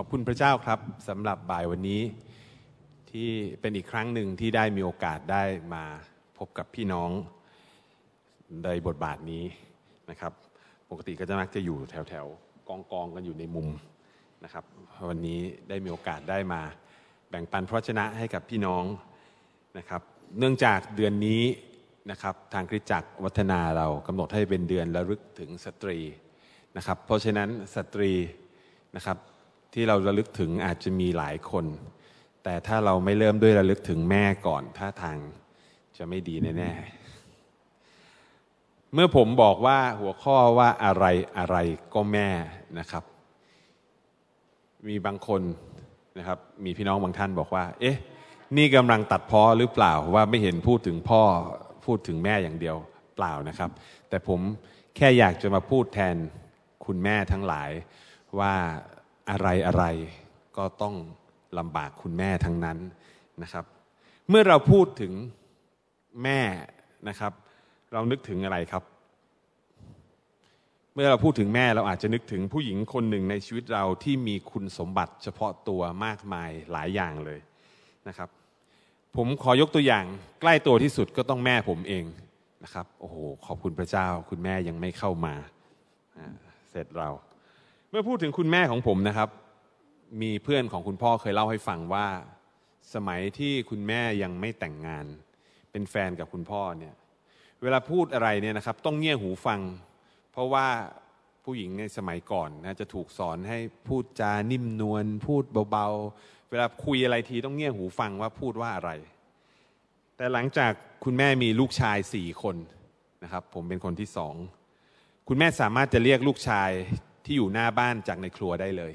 อบคุณพระเจ้าครับสำหรับบ่ายวันนี้ที่เป็นอีกครั้งหนึ่งที่ได้มีโอกาสได้มาพบกับพี่น้องในบทบาทนี้นะครับ ปกติก็จะมักจะอยู่แถวแถวกองกองกันอยู่ในมุมนะครับ วันนี้ได้มีโอกาสได้มาแบ่งปันพระชนะให้กับพี่น้องนะครับ เนื่องจากเดือนนี้นะครับทางคริสตจักรวัฒนาเรากำหนดให้เป็นเดือนระลึกถึงสตรีนะครับ เพราะฉะนั้นสตรีนะครับ ที่เราระลึกถึงอาจจะมีหลายคน แต่ถ้าเราไม่เริ่มด้วยระลึกถึงแม่ก่อนท่าทางจะไม่ดีแน่ๆเมื่อผมบอกว่าหัวข้อว่าอะไรอะไรก็แม่นะครับ มีบางคนนะครับ มีพี่น้องบางท่านบอกว่า เอ๊ะ นี่กำลังตัดพ้อหรือเปล่าว่าไม่เห็นพูดถึงพ่อพูดถึงแม่อย่างเดียวเปล่านะครับ แต่ผมแค่อยากจะมาพูดแทนคุณแม่ทั้งหลายว่า อะไรอะไรก็ต้องลำบากคุณแม่ทั้งนั้นนะครับ เมื่อเราพูดถึงแม่นะครับ เรานึกถึงอะไรครับ เมื่อเราพูดถึงแม่เราอาจจะนึกถึงผู้หญิงคนหนึ่งในชีวิตเราที่มีคุณสมบัติเฉพาะตัวมากมายหลายอย่างเลยนะครับ ผมขอยกตัวอย่างใกล้ตัวที่สุดก็ต้องแม่ผมเองนะครับ โอ้โห ขอบคุณพระเจ้า คุณแม่ยังไม่เข้ามาเสร็จเรา เมื่อพูดถึงคุณแม่ของผมนะครับ มีเพื่อนของคุณพ่อเคยเล่าให้ฟังว่า สมัยที่คุณแม่ยังไม่แต่งงาน เป็นแฟนกับคุณพ่อเนี่ย เวลาพูดอะไรเนี่ยนะครับ ต้องเงี่ยหูฟัง เพราะว่าผู้หญิงในสมัยก่อนนะจะถูกสอนให้พูดจานิ่มนวลพูดเบาๆ เวลาคุยอะไรทีต้องเงี่ยหูฟังว่าพูดว่าอะไร แต่หลังจากคุณแม่มีลูกชายสี่คนนะครับ ผมเป็นคนที่สองคุณแม่สามารถจะเรียกลูกชาย ที่อยู่หน้าบ้านจากในครัวได้เลย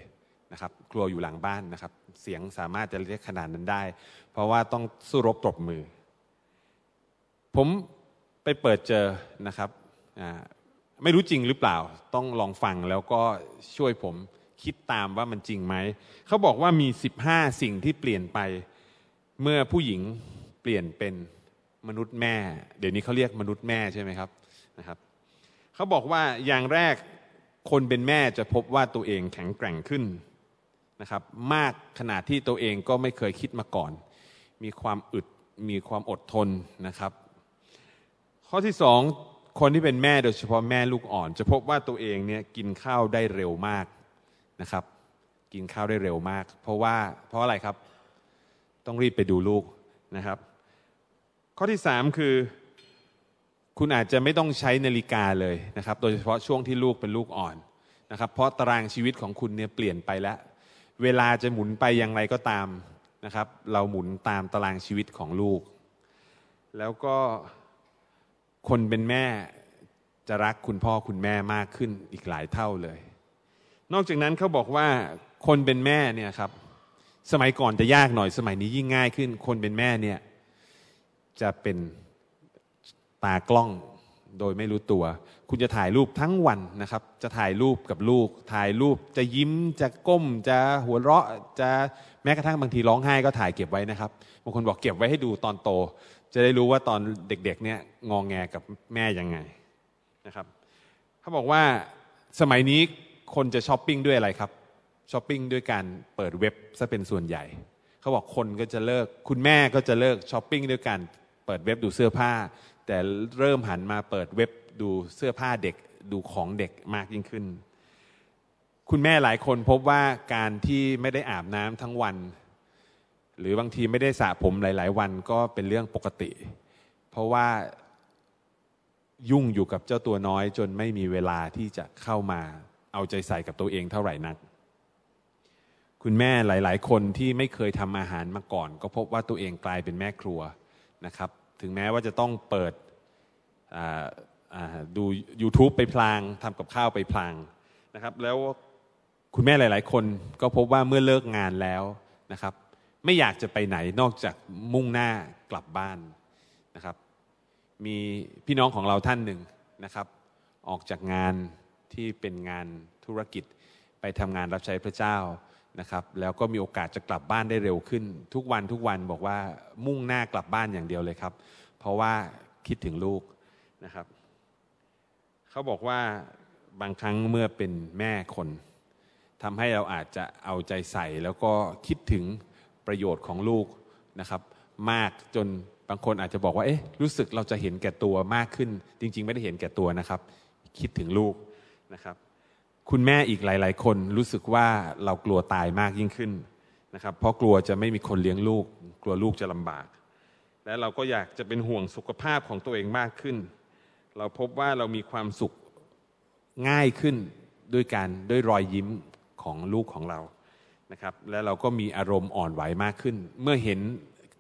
นะครับ ครัวอยู่หลังบ้านนะครับ เสียงสามารถจะเรียกขนาดนั้นได้ เพราะว่าต้องสู้รบตบมือ ผมไปเปิดเจอนะครับไม่รู้จริงหรือเปล่า ต้องลองฟังแล้วก็ช่วยผมคิดตามว่ามันจริงไหม เขาบอกว่ามี 15 สิ่งที่เปลี่ยนไป เมื่อผู้หญิงเปลี่ยนเป็นมนุษย์แม่ เดี๋ยวนี้เขาเรียกมนุษย์แม่ใช่ไหมครับนะครับ เขาบอกว่าอย่างแรก คนเป็นแม่จะพบว่าตัวเองแข็งแกร่งขึ้นนะครับ มากขนาดที่ตัวเองก็ไม่เคยคิดมาก่อน มีความอึดมีความอดทนนะครับ ข้อที่สองคนที่เป็นแม่โดยเฉพาะแม่ลูกอ่อน จะพบว่าตัวเองเนี่ยกินข้าวได้เร็วมากนะครับ กินข้าวได้เร็วมาก เพราะว่าเพราะอะไรครับ ต้องรีบไปดูลูกนะครับ ข้อที่สามคือ คุณอาจจะไม่ต้องใช้นาฬิกาเลยนะครับ โดยเฉพาะช่วงที่ลูกเป็นลูกอ่อนนะครับ เพราะตารางชีวิตของคุณเนี่ยเปลี่ยนไปแล้ว เวลาจะหมุนไปอย่างไรก็ตามนะครับ เราหมุนตามตารางชีวิตของลูก แล้วก็คนเป็นแม่จะรักคุณพ่อคุณแม่มากขึ้นอีกหลายเท่าเลย นอกจากนั้นเขาบอกว่าคนเป็นแม่เนี่ยครับ สมัยก่อนจะยากหน่อย สมัยนี้ยิ่งง่ายขึ้น คนเป็นแม่เนี่ยจะเป็น ตากล้องโดยไม่รู้ตัว คุณจะถ่ายรูปทั้งวันนะครับ จะถ่ายรูปกับลูก ถ่ายรูปจะยิ้มจะก้ม จะหัวเราะจะแม้กระทั่งบางทีร้องไห้ก็ถ่ายเก็บไว้นะครับบางคนบอกเก็บไว้ให้ดูตอนโต จะได้รู้ว่าตอนเด็กๆเนี่ยงองแงกับแม่ยังไงนะครับเขาบอกว่าสมัยนี้คนจะช้อปปิ้งด้วยอะไรครับช้อปปิ้งด้วยการเปิดเว็บซะเป็นส่วนใหญ่เขาบอกคนก็จะเลิก คุณแม่ก็จะเลิกช้อปปิ้งด้วยการเปิดเว็บดูเสื้อผ้า แต่เริ่มหันมาเปิดเว็บดูเสื้อผ้าเด็กดูของเด็กมากยิ่งขึ้น คุณแม่หลายคนพบว่าการที่ไม่ได้อาบน้ำทั้งวัน หรือบางทีไม่ได้สระผมหลาย ๆ วันก็เป็นเรื่องปกติ เพราะว่ายุ่งอยู่กับเจ้าตัวน้อยจนไม่มีเวลาที่จะเข้ามาเอาใจใส่กับตัวเองเท่าไหร่นัก คุณแม่หลาย ๆ คนที่ไม่เคยทำอาหารมาก่อน ก็พบว่าตัวเองกลายเป็นแม่ครัวนะครับ ถึงแม้ว่าจะต้องเปิดดู YouTube ไปพลางทำกับข้าวไปพลางนะครับ แล้วคุณแม่หลาย ๆ คนก็พบว่าเมื่อเลิกงานแล้วนะครับ ไม่อยากจะไปไหนนอกจากมุ่งหน้ากลับบ้านนะครับ มีพี่น้องของเราท่านหนึ่งนะครับ ออกจากงานที่เป็นงานธุรกิจไปทำงานรับใช้พระเจ้า นะครับแล้วก็มีโอกาสจะกลับบ้านได้เร็วขึ้น ทุกวันทุกวันบอกว่ามุ่งหน้ากลับบ้านอย่างเดียวเลยครับ เพราะว่าคิดถึงลูกนะครับเขาบอกว่าบางครั้งเมื่อเป็นแม่คนทำให้เราอาจจะเอาใจใส่ แล้วก็คิดถึงประโยชน์ของลูกนะครับ มากจนบางคนอาจจะบอกว่าเอ๊ะรู้สึกเราจะเห็นแก่ตัวมากขึ้น จริง ๆ ไม่ได้เห็นแก่ตัวนะครับ คิดถึงลูกนะครับ คุณแม่อีกหลาย ๆ คนรู้สึกว่าเรากลัวตายมากยิ่งขึ้นนะครับ เพราะกลัวจะไม่มีคนเลี้ยงลูก กลัวลูกจะลำบาก และเราก็อยากจะเป็นห่วงสุขภาพของตัวเองมากขึ้น เราพบว่าเรามีความสุขง่ายขึ้นด้วยการด้วยรอยยิ้มของลูกของเรานะครับ และเราก็มีอารมณ์อ่อนไหวมากขึ้น เมื่อเห็น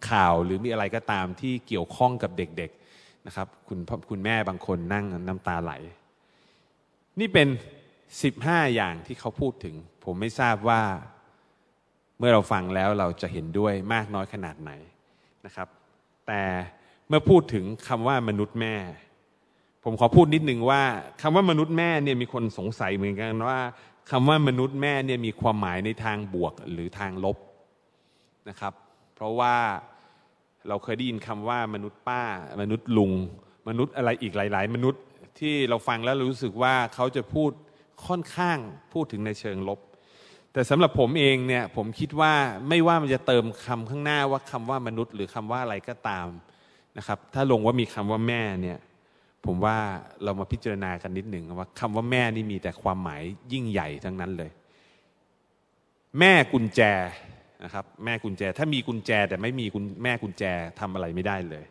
ข่าวหรือมีอะไรก็ตามที่เกี่ยวข้องกับเด็ก ๆนะครับ คุณคุณแม่บางคนนั่งน้ำตาไหล นี่เป็น 15อย่างที่เขาพูดถึง ผมไม่ทราบว่าเมื่อเราฟังแล้วเราจะเห็นด้วยมากน้อยขนาดไหนนะครับ แต่เมื่อพูดถึงคำว่ามนุษย์แม่ ผมขอพูดนิดนึงว่าคำว่ามนุษย์แม่เนี่ยมีคนสงสัยเหมือนกันว่าคำว่ามนุษย์แม่เนี่ยมีความหมายในทางบวกหรือทางลบนะครับ เพราะว่าเราเคยได้ยินคำว่ามนุษย์ป้า มนุษย์ลุง มนุษย์อะไรอีกหลาย ๆ มนุษย์ที่เราฟังแล้วรู้สึกว่าเขาจะพูด ค่อนข้างพูดถึงในเชิงลบ แต่สำหรับผมเองเนี่ยผมคิดว่าไม่ว่ามันจะเติมคำข้างหน้าว่าคำว่ามนุษย์ หรือคำว่าอะไรก็ตามนะครับ ถ้าลงว่ามีคำว่าแม่เนี่ยผมว่าเรามาพิจารณากันนิดหนึ่งว่าคำว่าแม่นี่มีแต่ความหมายยิ่งใหญ่ทั้งนั้นเลย แม่กุญแจนะครับแม่กุญแจถ้ามีกุญแจแต่ไม่มีคุณแม่กุญแจทำอะไรไม่ได้เลย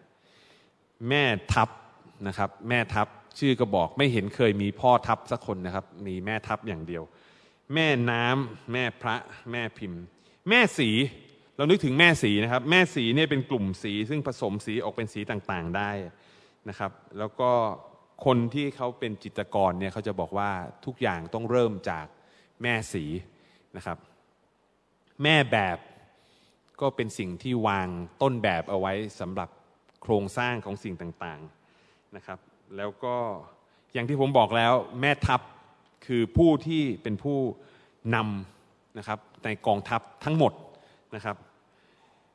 แม่ทัพนะครับ แม่ทัพ ชื่อก็บอกไม่เห็นเคยมีพ่อทัพสักคนนะครับ มีแม่ทัพอย่างเดียว แม่น้ำแม่พระ แม่พิมพ์ แม่สี เรานึกถึงแม่สีนะครับ แม่สีเนี่ยเป็นกลุ่มสี ซึ่งผสมสีออกเป็นสีต่างๆได้นะครับ แล้วก็คนที่เขาเป็นจิตรกรเนี่ยเขาจะบอกว่าทุกอย่างต้องเริ่มจากแม่สีนะครับ แม่แบบก็เป็นสิ่งที่วางต้นแบบเอาไว้สำหรับโครงสร้างของสิ่งต่างๆนะครับ แล้วก็อย่างที่ผมบอกแล้วแม่ทัพคือผู้ที่เป็นผู้นำนะครับในกองทัพทั้งหมดนะครับ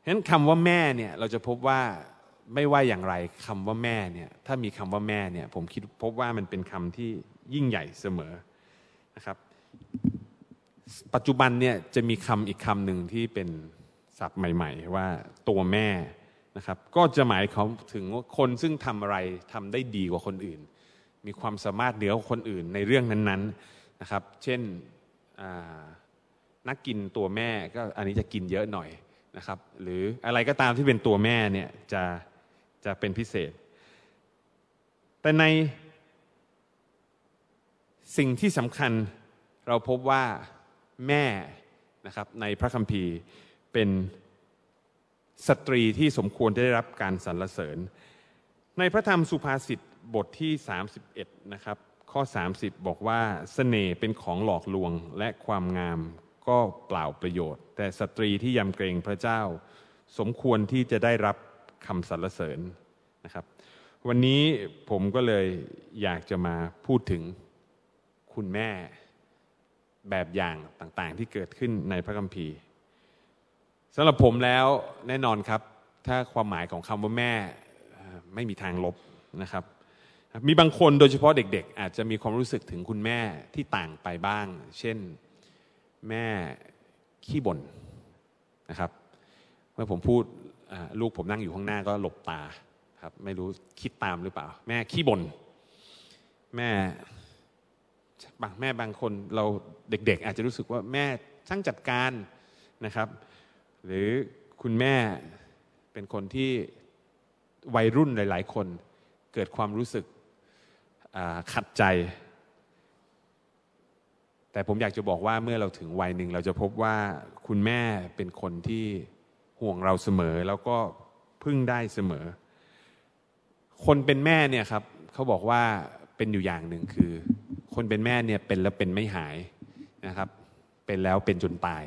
ฉะนั้นคำว่าแม่เนี่ยเราจะพบว่าไม่ว่าอย่างไรคำว่าแม่เนี่ยถ้ามีคำว่าแม่เนี่ยผมคิดพบว่ามันเป็นคำที่ยิ่งใหญ่เสมอนะครับ ปัจจุบันเนี่ยจะมีคำอีกคำหนึ่งที่เป็นศัพท์ใหม่ ๆ ว่าตัวแม่ นะครับก็จะหมายเขาถึงคนซึ่งทำอะไรทำได้ดีกว่าคนอื่น มีความสามารถเหนือกว่าคนอื่นในเรื่องนั้นๆนะครับ เช่นนักกินตัวแม่ก็อันนี้จะกินเยอะหน่อยนะครับ หรืออะไรก็ตามที่เป็นตัวแม่เนี่ยจะจะเป็นพิเศษ แต่ในสิ่งที่สำคัญเราพบว่าแม่นะครับในพระคัมภีร์เป็น สตรีที่สมควรจะได้รับการสรรเสริญ ในพระธรรมสุภาษิตบทที่ 31 นะครับ ข้อ 30 บอกว่าสเสน่ห์เป็นของหลอกลวงและความงามก็เปล่าประโยชน์ แต่สตรีที่ยำเกรงพระเจ้า สมควรที่จะได้รับคำสรรเสริญนะครับ วันนี้ผมก็เลยอยากจะมาพูดถึงคุณแม่แบบอย่างต่างๆ ที่เกิดขึ้นในพระคัมภีร์ สำหรับผมแล้วแน่นอนครับ ถ้าความหมายของคำว่าแม่ไม่มีทางลบนะครับ มีบางคนโดยเฉพาะเด็กๆ อาจจะมีความรู้สึกถึงคุณแม่ที่ต่างไปบ้าง เช่นแม่ขี้บ่นนะครับ เมื่อผมพูดลูกผมนั่งอยู่ข้างหน้าก็หลบตาครับไม่รู้คิดตามหรือเปล่า แม่ขี้บ่นแม่บางแม่บางคนเราเด็ก ๆ อาจจะรู้สึกว่าแม่ช่างจัดการนะครับ หรือคุณแม่เป็นคนที่วัยรุ่นหลาย ๆ คนเกิดความรู้สึกขัดใจ แต่ผมอยากจะบอกว่าเมื่อเราถึงวัยหนึ่งเราจะพบว่าคุณแม่เป็นคนที่ห่วงเราเสมอ แล้วก็พึ่งได้เสมอ คนเป็นแม่เนี่ยครับเขาบอกว่าเป็นอยู่อย่างหนึ่งคือ คนเป็นแม่เนี่ยเป็นแล้วเป็นไม่หายนะครับ เป็นแล้วเป็นจนตาย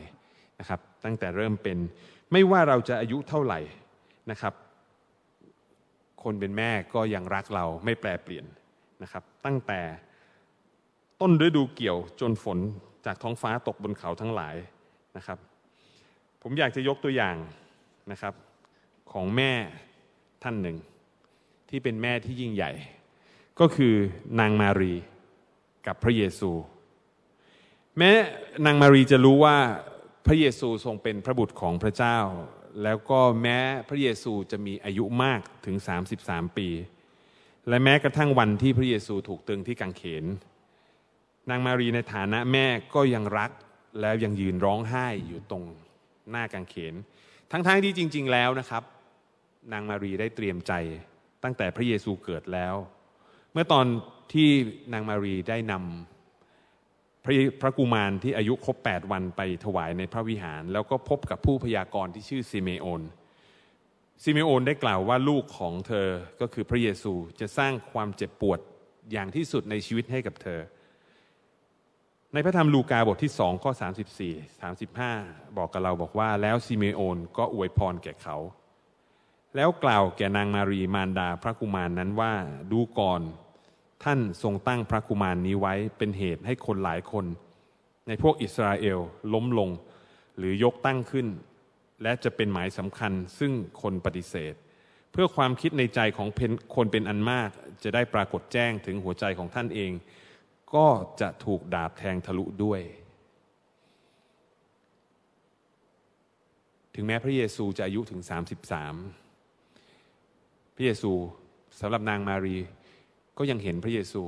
นะครับตั้งแต่เริ่มเป็นไม่ว่าเราจะอายุเท่าไหร่นะครับ คนเป็นแม่ก็ยังรักเราไม่แปรเปลี่ยนนะครับ ตั้งแต่ต้นฤดูเกี่ยวจนฝนจากท้องฟ้าตกบนเขาทั้งหลายนะครับ ผมอยากจะยกตัวอย่างนะครับของแม่ท่านหนึ่ง ที่เป็นแม่ที่ยิ่งใหญ่ ก็คือนางมารีกับพระเยซู แม้นางมารีจะรู้ว่า พระเยซูทรงเป็นพระบุตรของพระเจ้า แล้วก็แม้พระเยซูจะมีอายุมากถึง 33 ปี และแม้กระทั่งวันที่พระเยซูถูกตึงที่กังเขน นางมารีในฐานะแม่ก็ยังรักแล้วยังยืนร้องไห้อยู่ตรงหน้ากังเขน ทั้งๆทที่จริง ๆแล้วนะครับ นางมารีได้เตรียมใจตั้งแต่พระเยซูเกิดแล้ว เมื่อตอนที่นางมารีได้นำ พระพระกุมารที่อายุครบ 8 วันไปถวายในพระวิหาร แล้วก็พบกับผู้พยากรณ์ที่ชื่อซิเมโอนซิเมโอนได้กล่าวว่าลูกของเธอก็คือพระเยซูจะสร้างความเจ็บปวดอย่างที่สุดในชีวิตให้กับเธอ ในพระธรรมลูกาบทที่สองข้อ34 35 บอกกับเราบอกว่า แล้วซิเมโอนก็อวยพรแก่เขา แล้วกล่าวแก่นางมารีมารดาพระกุมารนนั้นว่าดูก่อน ท่านทรงตั้งพระกุมารนนี้ไว้เป็นเหตุให้คนหลายคน ในพวกอิสราเอลล้มลงหรือยกตั้งขึ้น และจะเป็นหมายสำคัญซึ่งคนปฏิเสธ เพื่อความคิดในใจของคนเป็นอันมาก จะได้ปรากฏแจ้งถึงหัวใจของท่านเอง ก็จะถูกดาบแทงทะลุด้วย ถึงแม้พระเยซูจะอายุถึง 33 พระเยซูสำหรับนางมารี ก็ยังเห็นพระเยซู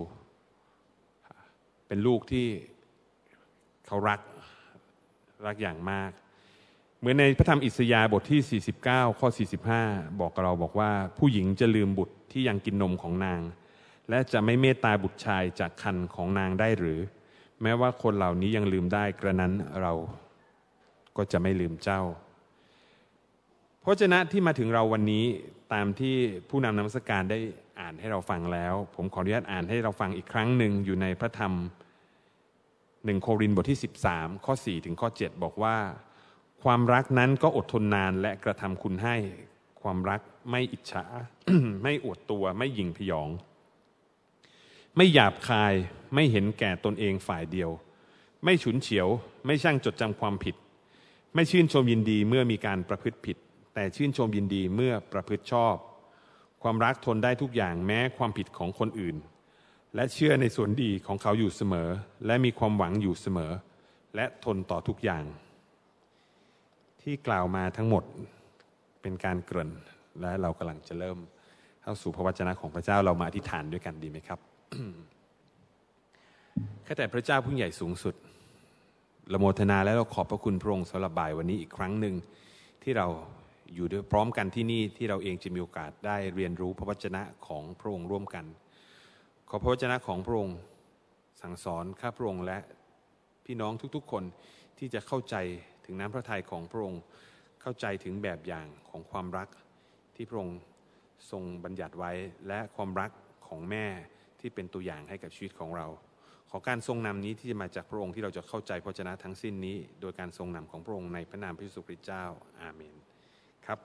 เป็นลูกที่เขารักรักอย่างมาก เหมือนในพระธรรมอิสยาห์บทที่ 49 ข้อ 45 บอกกับเราบอกว่า ผู้หญิงจะลืมบุตรที่ยังกินนมของนาง และจะไม่เมตตาบุตรชายจากคันของนางได้หรือ แม้ว่าคนเหล่านี้ยังลืมได้กระนั้นเราก็จะไม่ลืมเจ้าพระเจ้าที่มาถึงเราวันนี้ตามที่ผู้นำนมัสการได้ อ่านให้เราฟังแล้ว ผมขออนุญาตอ่านให้เราฟังอีกครั้งหนึ่งอยู่ในพระธรรมหนึ่งโครินบทที่ 13 ข้อ 4 ถึงข้อ 7 บอกว่า ความรักนั้นก็อดทนนานและกระทำคุณให้ความรักไม่อิจฉา ไม่อวดตัวไม่หยิ่งพยอง ไม่หยาบคายไม่เห็นแก่ตนเองฝ่ายเดียว ไม่ฉุนเฉียว ไม่ช่างจดจำความผิด ไม่ชื่นชมยินดีเมื่อมีการประพฤติผิด แต่ชื่นชมยินดีเมื่อประพฤติชอบ ความรักทนได้ทุกอย่างแม้ความผิดของคนอื่น และเชื่อในส่วนดีของเขาอยู่เสมอ และมีความหวังอยู่เสมอ และทนต่อทุกอย่าง ที่กล่าวมาทั้งหมดเป็นการเกริ่น และเรากำลังจะเริ่มเข้าสู่พระวจนะของพระเจ้าเรามาอธิษฐานด้วยกันดีไหมครับข้าแต่พระเจ้าผู้ใหญ่สูงสุดละโมทนาและเราขอบพระคุณพระองค์สำหรับบ่ายวันนี้อีกครั้งหนึ่งที่เรา อยู่ด้วยพร้อมกันที่นี่ที่เราเองจะมีโอกาสได้เรียนรู้พระวจนะของพระองค์ร่วมกัน ขอพระวจนะของพระองค์สั่งสอนข้าพระองค์และพี่น้องทุกๆ คนที่จะเข้าใจถึงน้ำพระทัยของพระองค์เข้าใจถึงแบบอย่างของความรักที่พระองค์ทรงบัญญัติไว้และความรักของแม่ที่เป็นตัวอย่างให้กับชีวิตของเรา ขอการทรงนำนี้ที่จะมาจากพระองค์ที่เราจะเข้าใจพระวจนะทั้งสิ้นนี้ โดยการทรงนำของพระองค์ในพระนามพระเยซูคริสต์เจ้าอาเมนครับ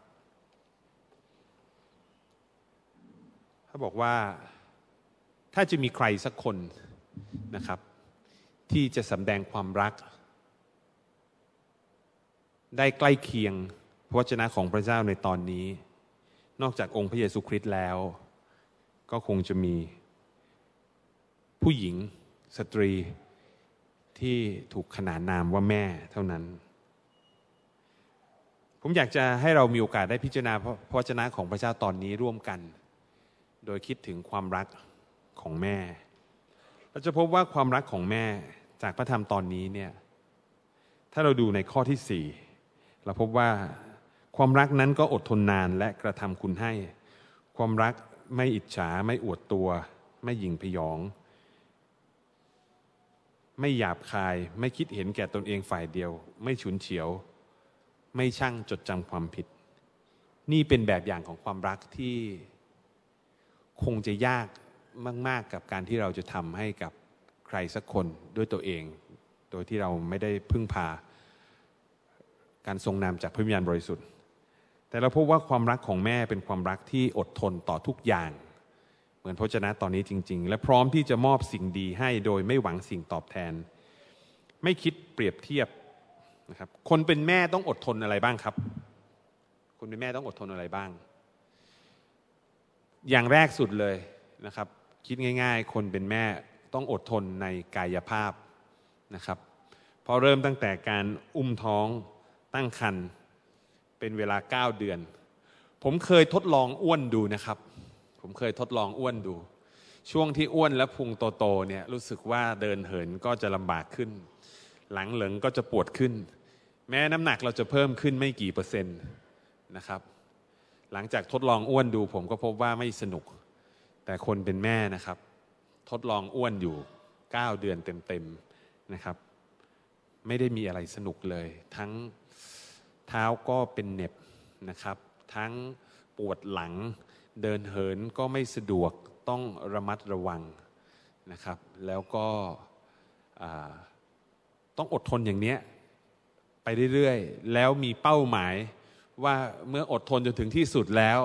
เขาบอกว่าถ้าจะมีใครสักคนนะครับ ที่จะสำแดงความรัก ได้ใกล้เคียงพระวจนะของพระเจ้าในตอนนี้ นอกจากองค์พระเยซูคริสต์แล้ว ก็คงจะมีผู้หญิงสตรีที่ถูกขนานนามว่าแม่เท่านั้น ผมอยากจะให้เรามีโอกาสได้พิจารณาพระวจนะของพระเจ้าตอนนี้ร่วมกัน โดยคิดถึงความรักของแม่ เราจะพบว่าความรักของแม่จากพระธรรมตอนนี้เนี่ยถ้าเราดูในข้อที่สี่เราพบว่าความรักนั้นก็อดทนนานและกระทำคุณให้ ความรักไม่อิจฉาไม่อวดตัว ไม่หยิ่งพยอง ไม่หยาบคาย ไม่คิดเห็นแก่ตนเองฝ่ายเดียว ไม่ฉุนเฉียว ไม่ช่างจดจำความผิด นี่เป็นแบบอย่างของความรักที่ คงจะยากมาก ๆ กับการที่เราจะทำให้กับใครสักคนด้วยตัวเอง โดยที่เราไม่ได้พึ่งพา การทรงนำจากพระวิญญาณบริสุทธิ์ แต่เราพบว่าความรักของแม่เป็นความรักที่อดทนต่อทุกอย่าง เหมือนพระเจ้าตอนนี้จริง ๆ และพร้อมที่จะมอบสิ่งดีให้โดยไม่หวังสิ่งตอบแทน ไม่คิดเปรียบเทียบนะครับ คนเป็นแม่ต้องอดทนอะไรบ้างครับ คนเป็นแม่ต้องอดทนอะไรบ้าง อย่างแรกสุดเลยนะครับ คิดง่าย ๆ คนเป็นแม่ต้องอดทนในกายภาพนะครับเพราะเริ่มตั้งแต่การอุ้มท้องตั้งครรภ์เป็นเวลาเก้าเดือน ผมเคยทดลองอ้วนดูนะครับ ผมเคยทดลองอ้วนดู ช่วงที่อ้วนและพุงโตๆเนี่ยรู้สึกว่าเดินเหินก็จะลำบากขึ้น หลังเหลิงก็จะปวดขึ้น แม้น้ำหนักเราจะเพิ่มขึ้นไม่กี่เปอร์เซ็นต์นะครับ หลังจากทดลองอ้วนดูผมก็พบว่าไม่สนุก แต่คนเป็นแม่นะครับ ทดลองอ้วนอยู่ 9 เดือนเต็มๆนะครับ ไม่ได้มีอะไรสนุกเลย ทั้งเท้าก็เป็นเน็บนะครับ ทั้งปวดหลังเดินเหินก็ไม่สะดวกต้องระมัดระวังนะครับ แล้วก็ต้องอดทนอย่างเนี้ยไปเรื่อยๆ แล้วมีเป้าหมาย ว่าเมื่ออดทนจนถึงที่สุดแล้ว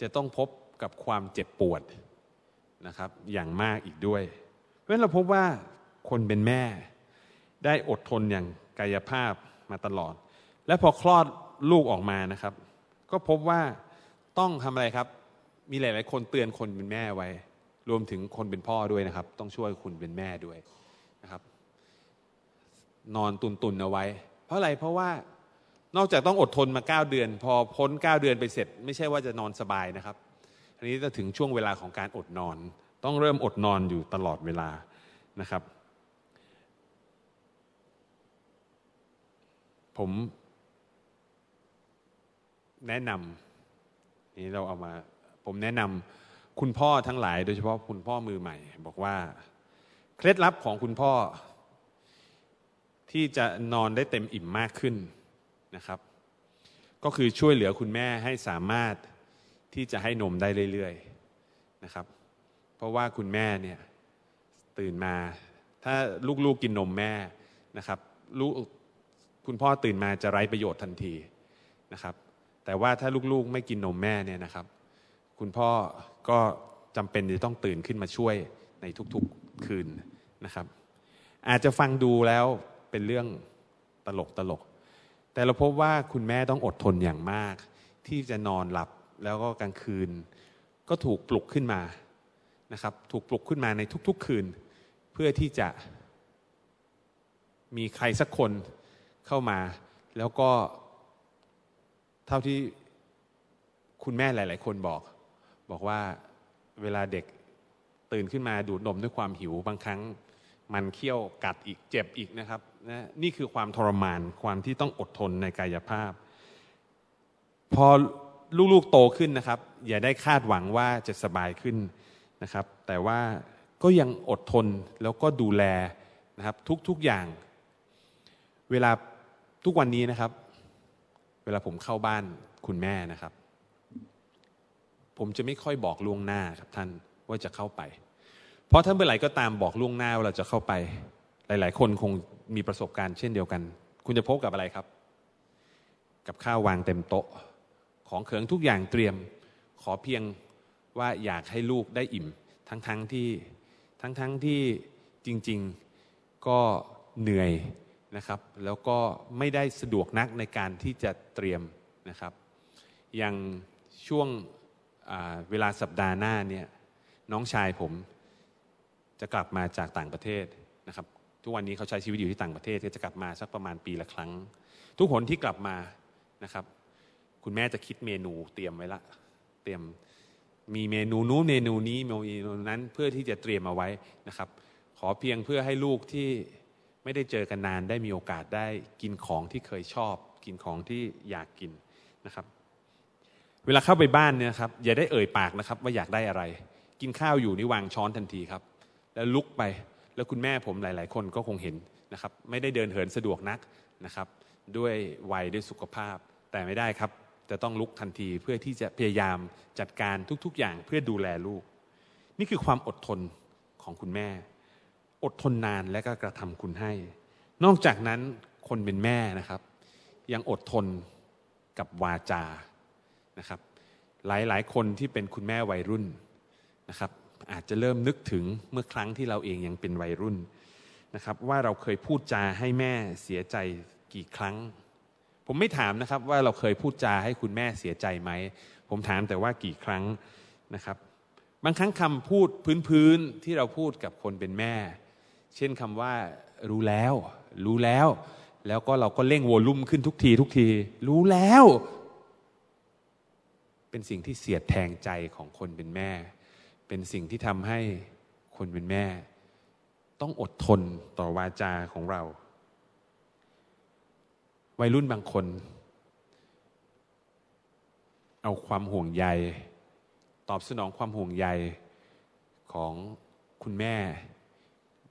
จะต้องพบกับความเจ็บปวดนะครับ อย่างมากอีกด้วย เพราะฉะนั้นเราพบว่าคนเป็นแม่ ได้อดทนอย่างกายภาพมาตลอด และพอคลอดลูกออกมานะครับ ก็พบว่าต้องทำอะไรครับ มีหลาย ๆ คนเตือนคนเป็นแม่ไว้ รวมถึงคนเป็นพ่อด้วยนะครับ ต้องช่วยคุณเป็นแม่ด้วยนะครับ นอนตุนตุนเอาไว้ เพราะอะไรเพราะว่า นอกจากต้องอดทนมาเก้าเดือน พอพ้นเก้าเดือนไปเสร็จ ไม่ใช่ว่าจะนอนสบายนะครับ อันนี้จะถึงช่วงเวลาของการอดนอน ต้องเริ่มอดนอนอยู่ตลอดเวลานะครับ ผมแนะนำนี่เราเอามา ผมแนะนำคุณพ่อทั้งหลาย โดยเฉพาะคุณพ่อมือใหม่ บอกว่าเคล็ดลับของคุณพ่อ ที่จะนอนได้เต็มอิ่มมากขึ้น นะครับ ก็คือช่วยเหลือคุณแม่ให้สามารถที่จะให้นมได้เรื่อยๆนะครับ เพราะว่าคุณแม่เนี่ยตื่นมา ถ้าลูกๆกินนมแม่นะครับลูกคุณพ่อตื่นมาจะไร้ประโยชน์ทันทีนะครับ แต่ว่าถ้าลูกๆไม่กินนมแม่เนี่ยนะครับ คุณพ่อก็จำเป็นจะต้องตื่นขึ้นมาช่วยในทุกๆคืนนะครับ อาจจะฟังดูแล้วเป็นเรื่องตลกตลก แต่เราพบว่าคุณแม่ต้องอดทนอย่างมาก ที่จะนอนหลับแล้วก็กลางคืน ก็ถูกปลุกขึ้นมานะครับถูกปลุกขึ้นมาในทุกๆคืน เพื่อที่จะมีใครสักคนเข้ามา แล้วก็เท่าที่คุณแม่หลาย ๆ คนบอก บอกว่าเวลาเด็กตื่นขึ้นมาดูดนมด้วยความหิวบางครั้ง มันเคี้ยวกัดอีกเจ็บอีกนะครับ นะนี่คือความทรมานความที่ต้องอดทนในกายภาพ พอลูกๆโตขึ้นนะครับ อย่าได้คาดหวังว่าจะสบายขึ้นนะครับ แต่ว่าก็ยังอดทนแล้วก็ดูแลนะครับ ทุกๆอย่าง เวลาทุกวันนี้นะครับ เวลาผมเข้าบ้านคุณแม่นะครับ ผมจะไม่ค่อยบอกล่วงหน้าครับท่านว่าจะเข้าไป เพราะถ้าเมื่อไหร่ก็ตามบอกล่วงหน้าว่าเราจะเข้าไป หลาย ๆ คนคง มีประสบการณ์เช่นเดียวกัน คุณจะพบกับอะไรครับ กับข้าววางเต็มโต๊ะ ของเขิงทุกอย่างเตรียม ขอเพียงว่าอยากให้ลูกได้อิ่ม ทั้งๆทที่ทั้งๆทที่จริงๆก็เหนื่อยนะครับ แล้วก็ไม่ได้สะดวกนักในการที่จะเตรียมนะครับอย่างช่วงเวลาสัปดาห์หน้าเนี่ยน้องชายผมจะกลับมาจากต่างประเทศนะครับ ทุกวันนี้เขาใช้ชีวิตอยู่ที่ต่างประเทศจะกลับมาสักประมาณปีละครั้ง ทุกคนที่กลับมานะครับ คุณแม่จะคิดเมนูเตรียมไว้ละ เตรียมมีเมนูนู้นเมนูนี้เมนูนั้นเพื่อที่จะเตรียมเอาไว้นะครับ ขอเพียงเพื่อให้ลูกที่ไม่ได้เจอกันนานได้มีโอกาสได้กินของที่เคยชอบ กินของที่อยากกินนะครับ เวลาเข้าไปบ้านเนี่ยครับอย่าได้เอ่ยปากนะครับ ว่าอยากได้อะไร กินข้าวอยู่นี่วางช้อนทันทีครับ แล้วลุกไป แล้วคุณแม่ผมหลาย ๆ คนก็คงเห็นนะครับไม่ได้เดินเหินสะดวกนักนะครับ ด้วยวัยด้วยสุขภาพ แต่ไม่ได้ครับจะต้องลุกทันทีเพื่อที่จะพยายามจัดการทุก ๆ อย่างเพื่อดูแลลูก นี่คือความอดทนของคุณแม่ อดทนนานและก็กระทำคุณให้ นอกจากนั้นคนเป็นแม่นะครับ ยังอดทนกับวาจานะครับ หลายหลายคนที่เป็นคุณแม่วัยรุ่นนะครับ อาจจะเริ่มนึกถึงเมื่อครั้งที่เราเองยังเป็นวัยรุ่นนะครับ ว่าเราเคยพูดจาให้แม่เสียใจกี่ครั้ง ผมไม่ถามนะครับว่าเราเคยพูดจาให้คุณแม่เสียใจไหม ผมถามแต่ว่ากี่ครั้งนะครับ บางครั้งคำพูดพื้นๆที่เราพูดกับคนเป็นแม่ เช่นคำว่ารู้แล้ว รู้แล้ว แล้วก็เราก็เร่งโวลุ่มขึ้นทุกที ทุกที รู้แล้ว เป็นสิ่งที่เสียดแทงใจของคนเป็นแม่ เป็นสิ่งที่ทำให้คนเป็นแม่ ต้องอดทนต่อวาจาของเรา วัยรุ่นบางคน เอาความห่วงใย ตอบสนองความห่วงใยของคุณแม่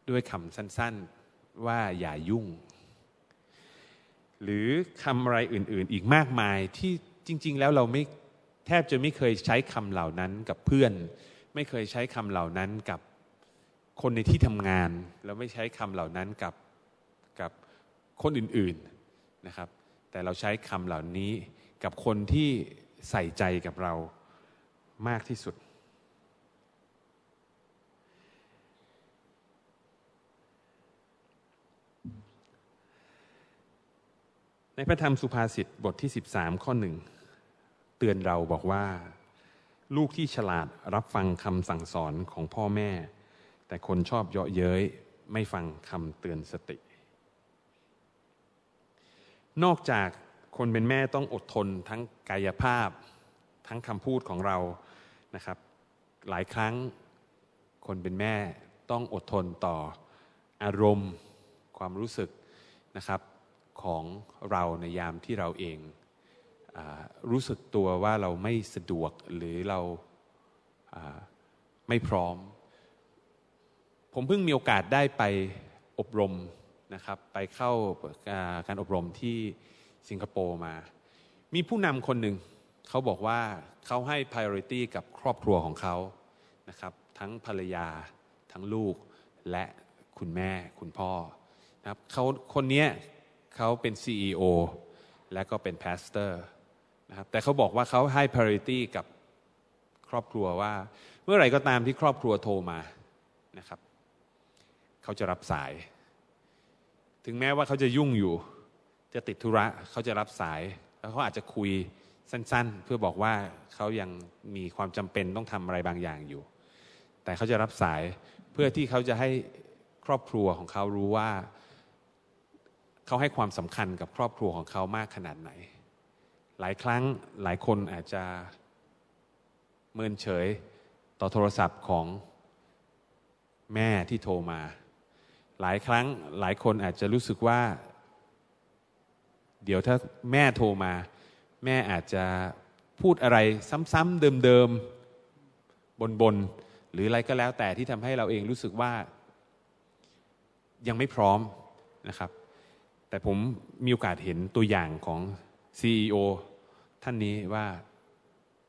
ด้วยคำสั้นๆว่าอย่ายุ่ง หรือคำอะไรอื่นๆ อีกมากมายที่จริง ๆ แล้วเราไม่แทบจะไม่เคยใช้คำเหล่านั้นกับเพื่อน ไม่เคยใช้คำเหล่านั้นกับคนในที่ทำงาน เราไม่ใช้คำเหล่านั้นกับกับคนอื่นๆนะครับ แต่เราใช้คำเหล่านี้กับคนที่ใส่ใจกับเรามากที่สุด ในพระธรรมสุภาษิตบทที่ 13 ข้อหนึ่งเตือนเราบอกว่า ลูกที่ฉลาดรับฟังคำสั่งสอนของพ่อแม่ แต่คนชอบเยาะเย้ยไม่ฟังคำเตือนสติ นอกจากคนเป็นแม่ต้องอดทนทั้งกายภาพ ทั้งคำพูดของเรานะครับ หลายครั้งคนเป็นแม่ต้องอดทนต่ออารมณ์ ความรู้สึกนะครับของเราในยามที่เราเอง รู้สึกตัวว่าเราไม่สะดวกหรือเราไม่พร้อม ผมเพิ่งมีโอกาสได้ไปอบรมนะครับ ไปเข้าการอบรมที่สิงคโปร์มา มีผู้นำคนหนึ่งเขาบอกว่าเขาให้ priority กับครอบครัวของเขานะครับทั้งภรรยา ทั้งลูกและคุณแม่คุณพ่อนะครับเขาคนนี้เขาเป็น CEO และก็เป็นพาสเตอร์ นะครับแต่เขาบอกว่าเขาให้ priority กับครอบครัวว่า เมื่อไหร่ก็ตามที่ครอบครัวโทรมานะครับเขาจะรับสาย ถึงแม้ว่าเขาจะยุ่งอยู่ จะติดธุระเขาจะรับสาย แล้วเขาอาจจะคุยสั้นๆ เพื่อบอกว่าเขายังมีความจำเป็นต้องทำอะไรบางอย่างอยู่ แต่เขาจะรับสายเพื่อที่เขาจะให้ครอบครัวของเขารู้ว่า เขาให้ความสำคัญกับครอบครัวของเขามากขนาดไหน หลายครั้งหลายคนอาจจะเมินเฉยต่อโทรศัพท์ของแม่ที่โทรมา หลายครั้งหลายคนอาจจะรู้สึกว่า เดี๋ยวถ้าแม่โทรมา แม่อาจจะพูดอะไรซ้ำๆเดิมๆบนๆหรืออะไรก็แล้วแต่ที่ทำให้เราเองรู้สึกว่า ยังไม่พร้อมนะครับ แต่ผมมีโอกาสเห็นตัวอย่างของ CEO ท่านนี้ว่า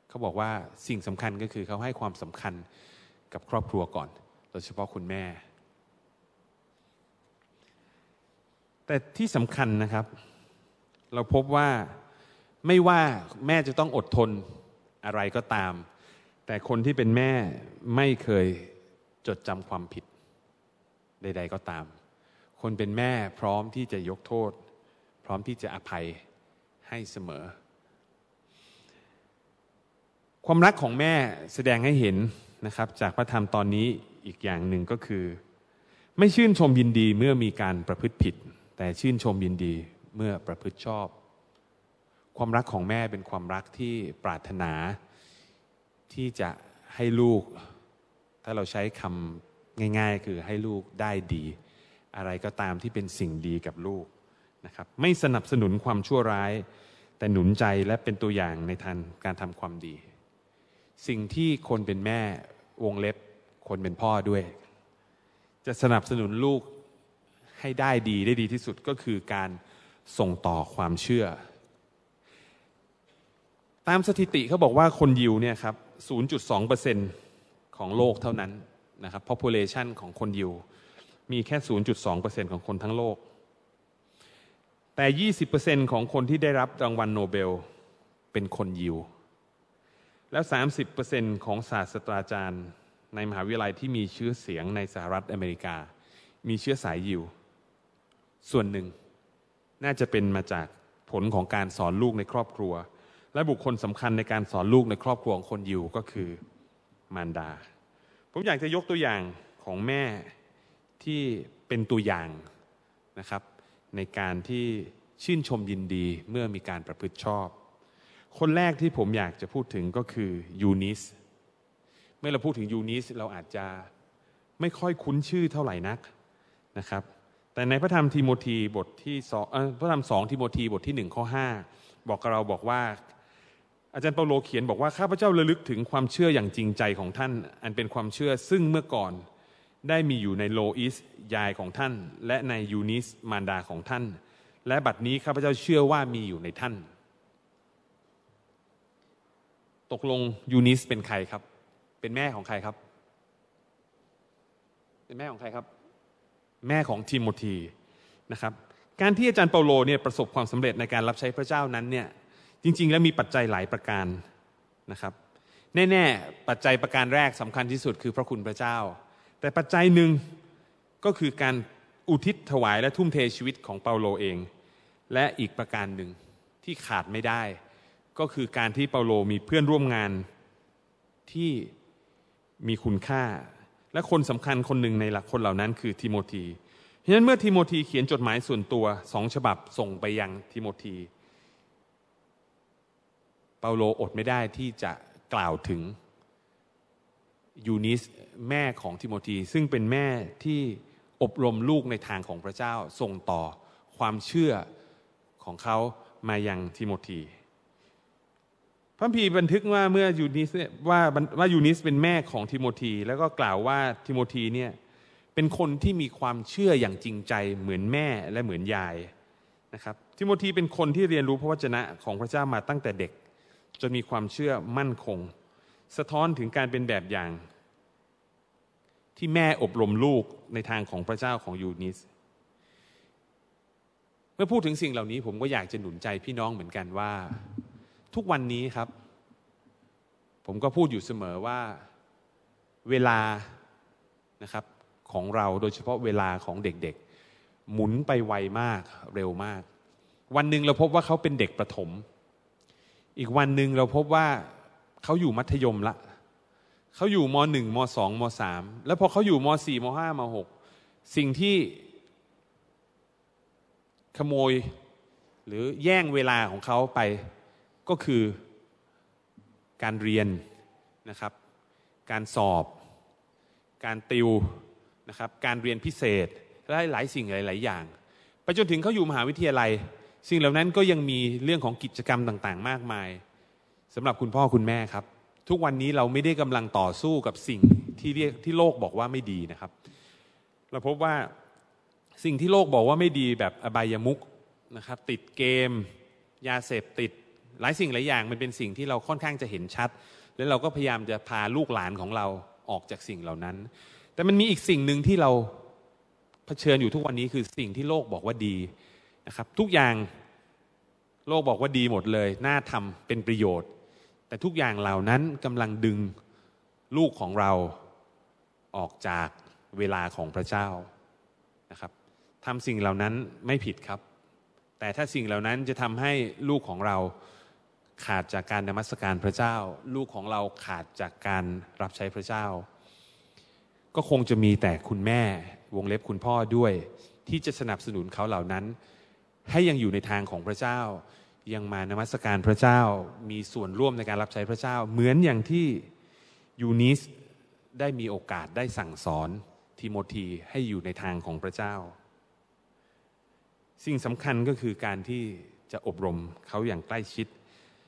เขาบอกว่าสิ่งสำคัญก็คือเขาให้ความสำคัญกับครอบครัวก่อน โดยเฉพาะคุณแม่ แต่ที่สำคัญนะครับ เราพบว่าไม่ว่าแม่จะต้องอดทนอะไรก็ตาม แต่คนที่เป็นแม่ไม่เคยจดจำความผิดใด ๆ ก็ตาม คนเป็นแม่พร้อมที่จะยกโทษ พร้อมที่จะอภัยให้เสมอ ความรักของแม่แสดงให้เห็นนะครับ จากพระธรรมตอนนี้อีกอย่างหนึ่งก็คือ ไม่ชื่นชมยินดีเมื่อมีการประพฤติผิด แต่ชื่นชมยินดีเมื่อประพฤติชอบ ความรักของแม่เป็นความรักที่ปรารถนาที่จะให้ลูก ถ้าเราใช้คำง่าย ๆ คือให้ลูกได้ดี อะไรก็ตามที่เป็นสิ่งดีกับลูกนะครับ ไม่สนับสนุนความชั่วร้าย แต่หนุนใจและเป็นตัวอย่างในทางการทำความดี สิ่งที่คนเป็นแม่วงเล็บ คนเป็นพ่อด้วย จะสนับสนุนลูกให้ได้ดีได้ดีที่สุดก็คือการส่งต่อความเชื่อ ตามสถิติเขาบอกว่าคนยิวเนี่ยครับ 0.2%ของโลกเท่านั้นนะครับ population ของคนยิว มีแค่ 0.2%ของคนทั้งโลก แต่ 20%ของคนที่ได้รับรางวัลโนเบล เป็นคนยิว แล้ว 30%ของศาสตราจารย์ ในมหาวิทยาลัยที่มีชื่อเสียงในสหรัฐอเมริกา มีเชื้อสายยิว ส่วนหนึ่ง น่าจะเป็นมาจากผลของการสอนลูกในครอบครัว และบุคคลสำคัญในการสอนลูกในครอบครัวของคนยิวก็คือมารดา ผมอยากจะยกตัวอย่างของแม่ที่เป็นตัวอย่างนะครับ ในการที่ชื่นชมยินดีเมื่อมีการประพฤติชอบ คนแรกที่ผมอยากจะพูดถึงก็คือยูนิสเมื่อเราพูดถึงยูนิสเราอาจจะไม่ค่อยคุ้นชื่อเท่าไหร่นักนะครับ แต่ในพระธรรมทิโมธีบทที่สองพระธรรมสองทิโมธีบทที่หนึ่งข้อห้าบอกกับเราบอกว่า อาจารย์เปาโลเขียนบอกว่าข้าพเจ้าระลึกถึงความเชื่ออย่างจริงใจของท่าน อันเป็นความเชื่อซึ่งเมื่อก่อนได้มีอยู่ในโลอิสยายของท่าน และในยูนิสมารดาของท่าน และบัดนี้ข้าพเจ้าเชื่อว่ามีอยู่ในท่าน ตกลงยูนิสเป็นใครครับ เป็นแม่ของใครครับ เป็นแม่ของใครครับ แม่ของทิโมธีนะครับ การที่อาจารย์เปาโลเนี่ยประสบความสำเร็จในการรับใช้พระเจ้านั้นเนี่ยจริง ๆ แล้วมีปัจจัยหลายประการนะครับแน่ๆ ปัจจัยประการแรกสำคัญที่สุดคือพระคุณพระเจ้า แต่ปัจจัยหนึ่งก็คือการอุทิศถวายและทุ่มเทชีวิตของเปาโลเอง และอีกประการหนึ่งที่ขาดไม่ได้ ก็คือการที่เปาโลมีเพื่อนร่วมงานที่มีคุณค่า และคนสำคัญคนหนึ่งในหลักคนเหล่านั้นคือทิโมธีเพราะฉะนั้นเมื่อทิโมธีเขียนจดหมายส่วนตัวสองฉบับส่งไปยังทิโมธีเปาโลอดไม่ได้ที่จะกล่าวถึงยูนิสแม่ของทิโมธี ซึ่งเป็นแม่ที่อบรมลูกในทางของพระเจ้าส่งต่อความเชื่อของเขามายังทิโมธี พระคัมภีร์บันทึกว่าเมื่อยูนิสเนี่ยว่าว่ายูนิสเป็นแม่ของทิโมธีแล้วก็กล่าวว่าทิโมธีเนี่ยเป็นคนที่มีความเชื่ออย่างจริงใจเหมือนแม่และเหมือนยายนะครับทิโมธีเป็นคนที่เรียนรู้พระวจนะของพระเจ้ามาตั้งแต่เด็ก จนมีความเชื่อมั่นคง สะท้อนถึงการเป็นแบบอย่าง ที่แม่อบรมลูกในทางของพระเจ้าของยูนิสเมื่อพูดถึงสิ่งเหล่านี้ผมก็อยากจะหนุนใจพี่น้องเหมือนกันว่า ทุกวันนี้ครับ ผมก็พูดอยู่เสมอว่าเวลานะครับของเราโดยเฉพาะเวลาของเด็กๆ หมุนไปไวมากเร็วมาก วันหนึ่งเราพบว่าเขาเป็นเด็กประถม อีกวันหนึ่งเราพบว่าเขาอยู่มัธยมละเขาอยู่มหนึ่งมสองมสามแล้วพอเขาอยู่มสี่มห้ามหกสิ่งที่ขโมยหรือแย่งเวลาของเขาไป ก็คือการเรียนนะครับ การสอบ การติวนะครับ การเรียนพิเศษและหลายสิ่งหลาย ๆ อย่างไปจนถึงเขาอยู่มหาวิทยาลัย สิ่งเหล่านั้นก็ยังมีเรื่องของกิจกรรมต่าง ๆ มากมายสำหรับคุณพ่อคุณแม่ครับ ทุกวันนี้เราไม่ได้กำลังต่อสู้กับสิ่งที่เรียกที่โลกบอกว่าไม่ดีนะครับ เราพบว่าสิ่งที่โลกบอกว่าไม่ดีแบบอบายามุกนะครับ ติดเกม ยาเสพติด หลายสิ่งหลายอย่างมันเป็นสิ่งที่เราค่อนข้างจะเห็นชัด แล้วเราก็พยายามจะพาลูกหลานของเราออกจากสิ่งเหล่านั้น แต่มันมีอีกสิ่งหนึ่งที่เราเผชิญอยู่ทุกวันนี้คือสิ่งที่โลกบอกว่าดีนะครับ ทุกอย่างโลกบอกว่าดีหมดเลย น่าทำเป็นประโยชน์ แต่ทุกอย่างเหล่านั้นกำลังดึงลูกของเราออกจากเวลาของพระเจ้านะครับทำสิ่งเหล่านั้นไม่ผิดครับ แต่ถ้าสิ่งเหล่านั้นจะทำให้ลูกของเรา ขาดจากการนมัสการพระเจ้า ลูกของเราขาดจากการรับใช้พระเจ้า ก็คงจะมีแต่คุณแม่วงเล็บคุณพ่อด้วย ที่จะสนับสนุนเขาเหล่านั้น ให้ยังอยู่ในทางของพระเจ้า ยังมานมัสการพระเจ้า มีส่วนร่วมในการรับใช้พระเจ้า เหมือนอย่างที่ยูนิสได้มีโอกาสได้สั่งสอนทิโมธีให้อยู่ในทางของพระเจ้า สิ่งสำคัญก็คือการที่จะอบรมเขาอย่างใกล้ชิด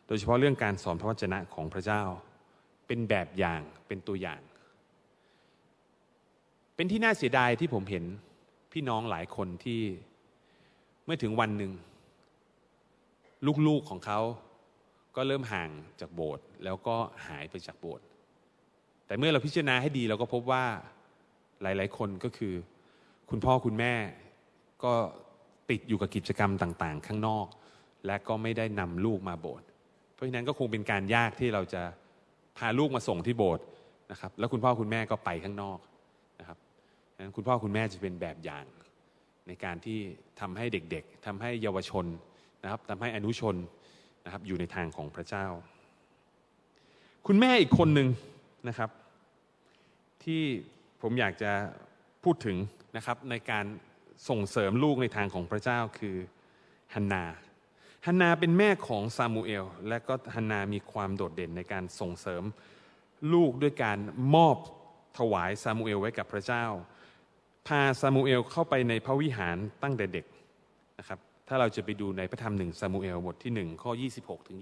โดยเฉพาะเรื่องการสอนพระวจนะของพระเจ้า เป็นแบบอย่างเป็นตัวอย่าง เป็นที่น่าเสียดายที่ผมเห็นพี่น้องหลายคนที่เมื่อถึงวันหนึ่ง ลูกๆของเขาก็เริ่มห่างจากโบสถ์แล้วก็หายไปจากโบสถ์แต่เมื่อเราพิจารณาให้ดีเราก็พบว่าหลาย ๆ คนก็คือ คุณพ่อคุณแม่ก็ติดอยู่กับกิจกรรมต่าง ๆ ข้างนอก และก็ไม่ได้นำลูกมาโบสถ์ ราะฉะนั้นก็คงเป็นการยากที่เราจะพาลูกมาส่งที่โบสถ์นะครับ แล้วคุณพ่อคุณแม่ก็ไปข้างนอกนะครับดังนั้นคุณพ่อคุณแม่จะเป็นแบบอย่างในการที่ทำให้เด็กๆทำให้เยาวชนนะครับทำให้อนุชนนะครับอยู่ในทางของพระเจ้า คุณแม่อีกคนหนึ่งนะครับ ที่ผมอยากจะพูดถึงนะครับในการส่งเสริมลูกในทางของพระเจ้าคือฮันนา ฮันนาเป็นแม่ของซามูเอล และก็ฮันนามีความโดดเด่นในการส่งเสริม ลูกด้วยการมอบถวายซามูเอลไว้กับพระเจ้า พาซามูเอลเข้าไปในพระวิหารตั้งแต่เด็กนะครับถ้าเราจะไปดูในพระธรรมหนึ่งซามูเอลบทที่หนึ่งข้อ 26 ถึง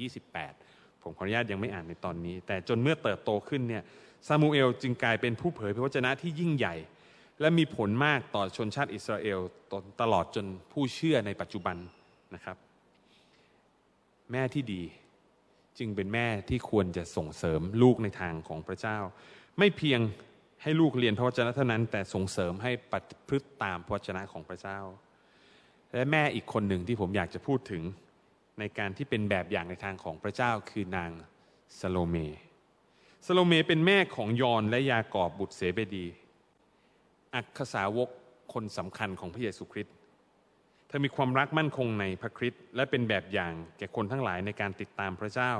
28 ผมขออนุญาตยังไม่อ่านในตอนนี้ แต่จนเมื่อเติบโตขึ้นเนี่ยซามูเอลจึงกลายเป็นผู้เผยพระวจนะที่ยิ่งใหญ่ และมีผลมากต่อชนชาติอิสราเอลตลอดจนผู้เชื่อในปัจจุบันนะครับ แม่ที่ดี จึงเป็นแม่ที่ควรจะส่งเสริมลูกในทางของพระเจ้า ไม่เพียงให้ลูกเรียนพระวจนะเท่านั้น แต่ส่งเสริมให้ประพฤติตามพระวจนะของพระเจ้า และแม่อีกคนหนึ่งที่ผมอยากจะพูดถึงในการที่เป็นแบบอย่างในทางของพระเจ้าคือนางสโลเมสโลเมเป็นแม่ของยอห์นและยากอบบุตรเสเบดี อัครสาวกคนสำคัญของพระเยซูคริสต์ เธอมีความรักมั่นคงในพระคริสต์และเป็นแบบอย่างแก่คนทั้งหลายในการติดตามพระเจ้า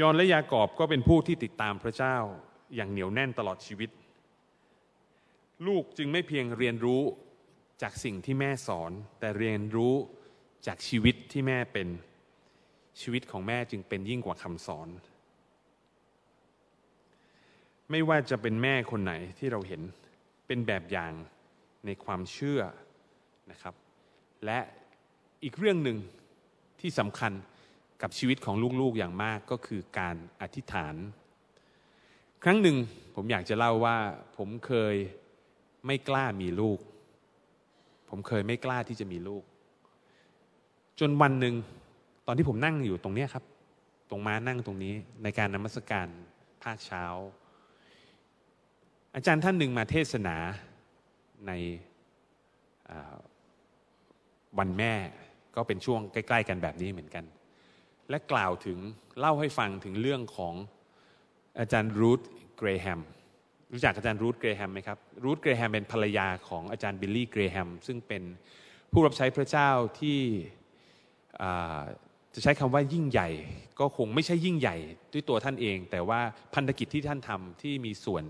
ยอนและยากอบก็เป็นผู้ที่ติดตามพระเจ้าอย่างเหนียวแน่นตลอดชีวิต ลูกจึงไม่เพียงเรียนรู้จากสิ่งที่แม่สอน แต่เรียนรู้จากชีวิตที่แม่เป็นชีวิตของแม่จึงเป็นยิ่งกว่าคำสอน ไม่ว่าจะเป็นแม่คนไหนที่เราเห็นเป็นแบบอย่างในความเชื่อนะครับ และอีกเรื่องหนึ่งที่สำคัญกับชีวิตของลูกๆอย่างมากก็คือการอธิษฐาน ครั้งหนึ่งผมอยากจะเล่าว่าผมเคยไม่กล้ามีลูก ผมเคยไม่กล้าที่จะมีลูก จนวันหนึ่งตอนที่ผมนั่งอยู่ตรงนี้ครับ ตรงม้านั่งตรงนี้ในการนมัสการภาคเช้า อาจารย์ท่านหนึ่งมาเทศนาใน วันแม่ก็เป็นช่วงใกล้ ๆ กันแบบนี้เหมือนกัน และกล่าวถึงเล่าให้ฟังถึงเรื่องของอาจารย์รูธเกรแฮมรู้จักอาจารย์รูธเกรแฮมไหมครับรูธเกรแฮมเป็นภรรยาของอาจารย์บิลลี่เกรแฮมซึ่งเป็นผู้รับใช้พระเจ้าที่จะใช้คำว่ายิ่งใหญ่ ก็คงไม่ใช่ยิ่งใหญ่ด้วยตัวท่านเอง แต่ว่าพันธกิจที่ท่านทำที่มีส่วน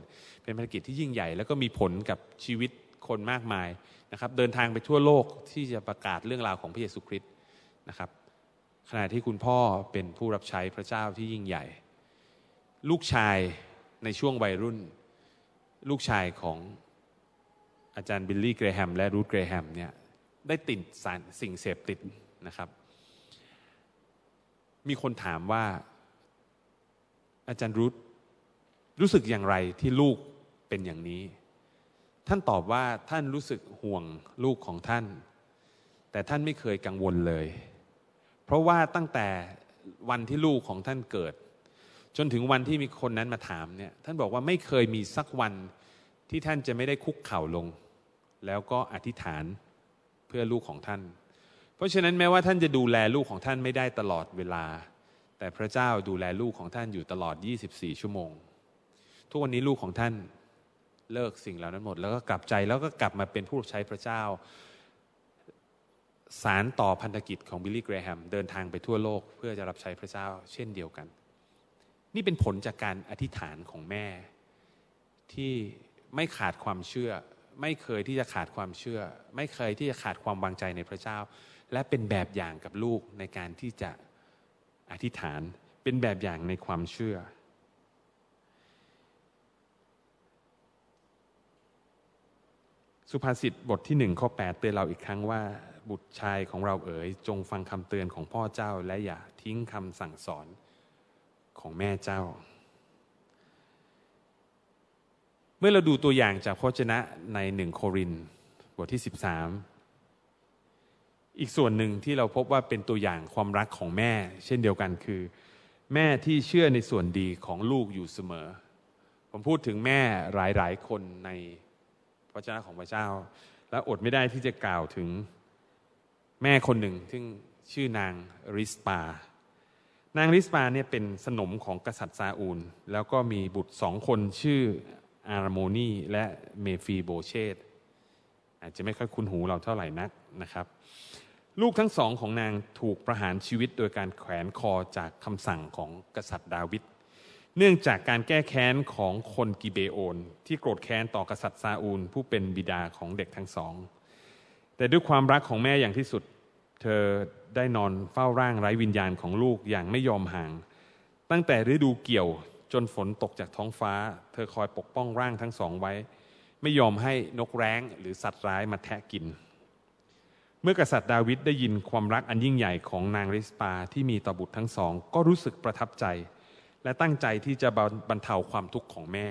เป็นพันธกิจที่ยิ่งใหญ่ แล้วก็มีผลกับชีวิต คนมากมายนะครับ เดินทางไปทั่วโลกที่จะประกาศเรื่องราวของพระเยซูคริสต์นะครับ ขณะที่คุณพ่อเป็นผู้รับใช้พระเจ้าที่ยิ่งใหญ่ ลูกชายในช่วงวัยรุ่น ลูกชายของอาจารย์บิลลี่เกรแฮมและรูธเกรแฮมเนี่ยได้ติดสารสิ่งเสพติดนะครับ มีคนถามว่าอาจารย์รูธรู้สึกอย่างไรที่ลูกเป็นอย่างนี้ ท่านตอบว่าท่านรู้สึกห่วงลูกของท่าน แต่ท่านไม่เคยกังวลเลย เพราะว่าตั้งแต่วันที่ลูกของท่านเกิด จนถึงวันที่มีคนนั้นมาถามเนี่ยท่านบอกว่าไม่เคยมีสักวันที่ท่านจะไม่ได้คุกเข่าลง แล้วก็อธิษฐานเพื่อลูกของท่าน เพราะฉะนั้นแม้ว่าท่านจะดูแลลูกของท่านไม่ได้ตลอดเวลา แต่พระเจ้าดูแลลูกของท่านอยู่ตลอด 24 ชั่วโมง ทุกวันนี้ลูกของท่าน เลิกสิ่งเหล่านั้นหมด แล้วก็กลับใจแล้วก็กลับมาเป็นผู้ใช้พระเจ้า สารต่อพันธกิจของบิลลี่เกรแฮมเดินทางไปทั่วโลกเพื่อจะรับใช้พระเจ้า เช่นเดียวกัน นี่เป็นผลจากการอธิษฐานของแม่ ที่ไม่ขาดความเชื่อ ไม่เคยที่จะขาดความเชื่อ ไม่เคยที่จะขาดความวางใจในพระเจ้า และเป็นแบบอย่างกับลูกในการที่จะอธิษฐานเป็นแบบอย่างในความเชื่อ สุภาษิตบทที่หนึ่งข้อ8เตือนเราอีกครั้งว่า บุตรชายของเราเอ๋ย จงฟังคำเตือนของพ่อเจ้า และอย่าทิ้งคำสั่งสอนของแม่เจ้า เมื่อเราดูตัวอย่างจากพระเจนะในหนึ่งโครินบทที่ 13 อีกส่วนหนึ่งที่เราพบว่าเป็นตัวอย่างความรักของแม่ เช่นเดียวกันคือ แม่ที่เชื่อในส่วนดีของลูกอยู่เสมอ ผมพูดถึงแม่หลายๆ คนใน ระเจ้าของพระเจ้า และอดไม่ได้ที่จะกล่าวถึงแม่คนหนึ่ง ซึ่งชื่อนางริสปา นางริสปาเนี่ยเป็นสนมของกษัตริย์ซาอูล แล้วก็มีบุตรสองคนชื่ออารโมนีและเมฟีโบเชตอาจจะไม่ค่อยคุ้นหูเราเท่าไหร่นักนะครับ ลูกทั้งสองของนางถูกประหารชีวิตโดยการแขวนคอจากคำสั่งของกษัตริย์ดาวิด เนื่องจากการแก้แค้นของคนกิเบโอน ที่โกรธแค้นต่อกษัตริย์ซาอูล ผู้เป็นบิดาของเด็กทั้งสอง แต่ด้วยความรักของแม่อย่างที่สุด เธอได้นอนเฝ้าร่างไร้วิญญาณของลูกอย่างไม่ยอมห่าง ตั้งแต่ฤดูเกี่ยวจนฝนตกจากท้องฟ้า เธอคอยปกป้องร่างทั้งสองไว้ ไม่ยอมให้นกแร้งหรือสัตว์ร้ายมาแทะกิน เมื่อกษัตริย์ดาวิดได้ยินความรักอันยิ่งใหญ่ของนางริสปาที่มีต่อบุตรทั้งสอง ก็รู้สึกประทับใจ และตั้งใจที่จะบรรเทาความทุกข์ของแม่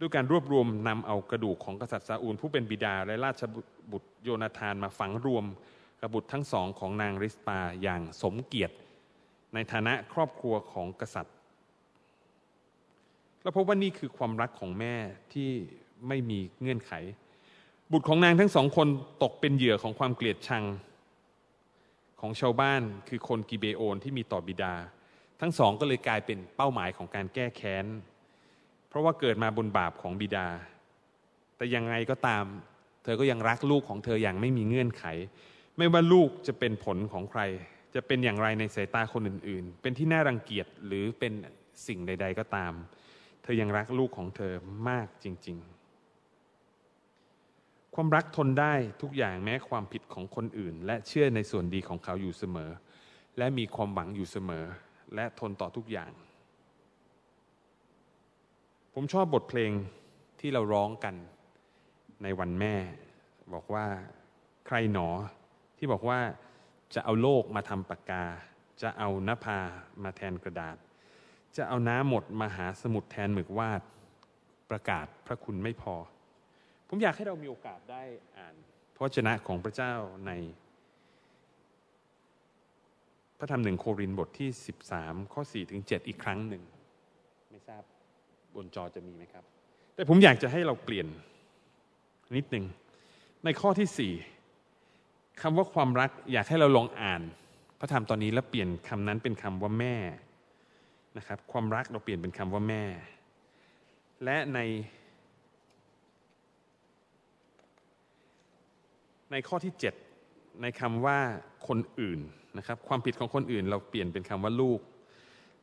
ด้วยการรวบรวมนำเอากระดูกของกษัตริย์ซาอูล ผู้เป็นบิดาและราชบุตรโยนาธานมาฝังรวมกับบุตรทั้งสองของนางริสปาอย่างสมเกียรติ ในฐานะครอบครัวของกษัตริย์เราพบว่านี่คือความรักของแม่ที่ไม่มีเงื่อนไข บุตรของนางทั้งสองคนตกเป็นเหยื่อของความเกลียดชังของชาวบ้านคือคนกิเบโอนที่มีต่อบิดา ทั้งสองก็เลยกลายเป็นเป้าหมายของการแก้แค้น เพราะว่าเกิดมาบนบาปของบิดา แต่ยังไงก็ตาม เธอก็ยังรักลูกของเธออย่างไม่มีเงื่อนไข ไม่ว่าลูกจะเป็นผลของใคร จะเป็นอย่างไรในสายตาคนอื่น ๆ เป็นที่น่ารังเกียจหรือเป็นสิ่งใด ๆ ก็ตาม เธอยังรักลูกของเธอมากจริง ๆ ความรักทนได้ทุกอย่างแม้ความผิดของคนอื่น และเชื่อในส่วนดีของเขาอยู่เสมอ และมีความหวังอยู่เสมอ และทนต่อทุกอย่าง ผมชอบบทเพลงที่เราร้องกันในวันแม่ บอกว่าใครหนอที่บอกว่าจะเอาโลกมาทำปากกา จะเอานภามาแทนกระดาษ จะเอาน้ำหมดมาหาสมุดแทนหมึกวาดประกาศพระคุณไม่พอ ผมอยากให้เรามีโอกาสได้อ่านพระวจนะของพระเจ้าใน พระธรรมหนึ่งโครินบทที่ 13 ข้อ4ถึง7อีกครั้งหนึ่ง ไม่ทราบบนจอจะมีไหมครับ แต่ผมอยากจะให้เราเปลี่ยนนิดหนึ่ง ในข้อที่สี่คำว่าความรักอยากให้เราลองอ่าน พระธรรมตอนนี้แล้วเปลี่ยนคำนั้นเป็นคำว่าแม่นะครับความรักเราเปลี่ยนเป็นคำว่าแม่ และใน ในข้อที่ 7 ในคำว่าคนอื่น นะครับความผิดของคนอื่นเราเปลี่ยนเป็นคำว่าลูก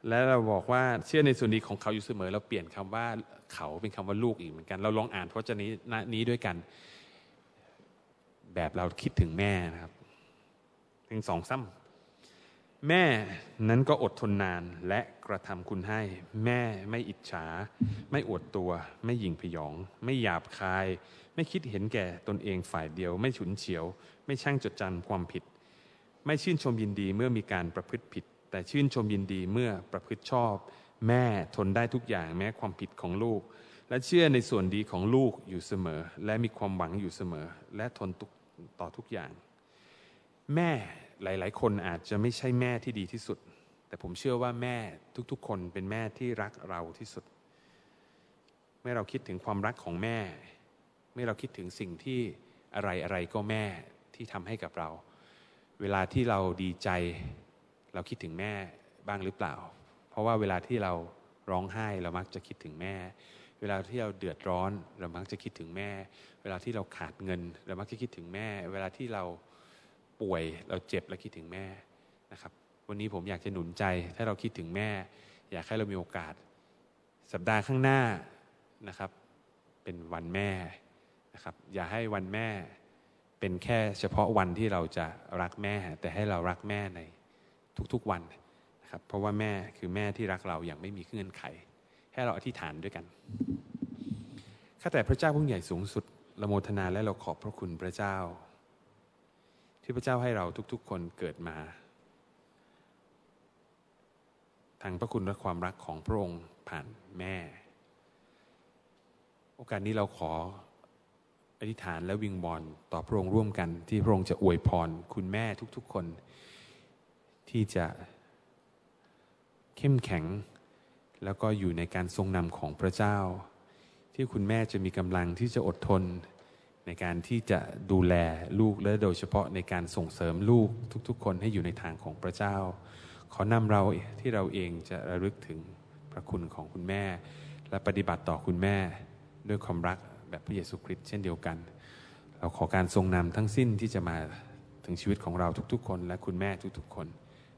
และเราบอกว่าเชื่อในส่วนดีของเขาอยู่เสมอ เราเปลี่ยนคำว่าเขาเป็นคำว่าลูกอีกเหมือนกัน เราลองอ่านพระเจ้านี้นี้ด้วยกัน แบบเราคิดถึงแม่นะครับถึงสองซ้ำแม่นั้นก็อดทนนานและกระทำคุณให้ แม่ไม่อิจฉา ไม่อวดตัว ไม่หยิ่งพยอง ไม่หยาบคาย ไม่คิดเห็นแก่ตนเองฝ่ายเดียว ไม่ฉุนเฉียว ไม่ช่างจดจำความผิด ไม่ชื่นชมยินดีเมื่อมีการประพฤติผิด แต่ชื่นชมยินดีเมื่อประพฤติชอบ แม่ทนได้ทุกอย่างแม้ความผิดของลูก และเชื่อในส่วนดีของลูกอยู่เสมอ และมีความหวังอยู่เสมอ และทนต่อทุกอย่าง แม่หลาย ๆ คนอาจจะไม่ใช่แม่ที่ดีที่สุด แต่ผมเชื่อว่าแม่ทุกๆ คนเป็นแม่ที่รักเราที่สุด เมื่อเราคิดถึงความรักของแม่ เมื่อเราคิดถึงสิ่งที่อะไรอะไรก็แม่ที่ทำให้กับเรา เวลาที่เราดีใจ เราคิดถึงแม่บ้างหรือเปล่า เพราะว่าเวลาที่เราร้องไห้เรามักจะคิดถึงแม่ เวลาที่เราเดือดร้อน เรามักจะคิดถึงแม่ เวลาที่เราขาดเงิน เรามักจะคิดถึงแม่ เวลาที่เราป่วยเราเจ็บเราคิดถึงแม่นะครับ วันนี้ผมอยากจะหนุนใจถ้าเราคิดถึงแม่ อยากให้เรามีโอกาส สัปดาห์ข้างหน้านะครับ เป็นวันแม่นะครับ อย่าให้วันแม่ เป็นแค่เฉพาะวันที่เราจะรักแม่ แต่ให้เรารักแม่ในทุกๆวันนะครับ เพราะว่าแม่คือแม่ที่รักเราอย่างไม่มีเงื่อนไข ให้เราอธิษฐานด้วยกันข้าแต่พระเจ้าผู้ใหญ่สูงสุดละโมทนาและเราขอบพระคุณพระเจ้า ที่พระเจ้าให้เราทุกๆ คนเกิดมาทางพระคุณและความรักของพระองค์ผ่านแม่ โอกาสนี้เราขอ อธิษฐานและวิงบอลต่อพระองค์ร่วมกัน ที่พระองค์จะอวยพรคุณแม่ทุกๆคน ที่จะเข้มแข็ง แล้วก็อยู่ในการทรงนำของพระเจ้า ที่คุณแม่จะมีกำลังที่จะอดทน ในการที่จะดูแลลูกและโดยเฉพาะในการส่งเสริมลูกทุกๆ คนให้อยู่ในทางของพระเจ้า ขอนำเราที่เราเองจะระลึกถึงพระคุณของคุณแม่ และปฏิบัติต่อคุณแม่ด้วยความรัก แบบพระเยซูคริสต์เช่นเดียวกัน เราขอการทรงนำทั้งสิ้นที่จะมาถึงชีวิตของเราทุกๆ คน และคุณแม่ทุกๆ คน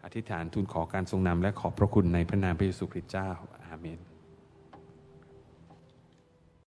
อธิษฐานทูลขอการทรงนำและขอบพระคุณในพระนามพระเยซูคริสต์เจ้าอาเมน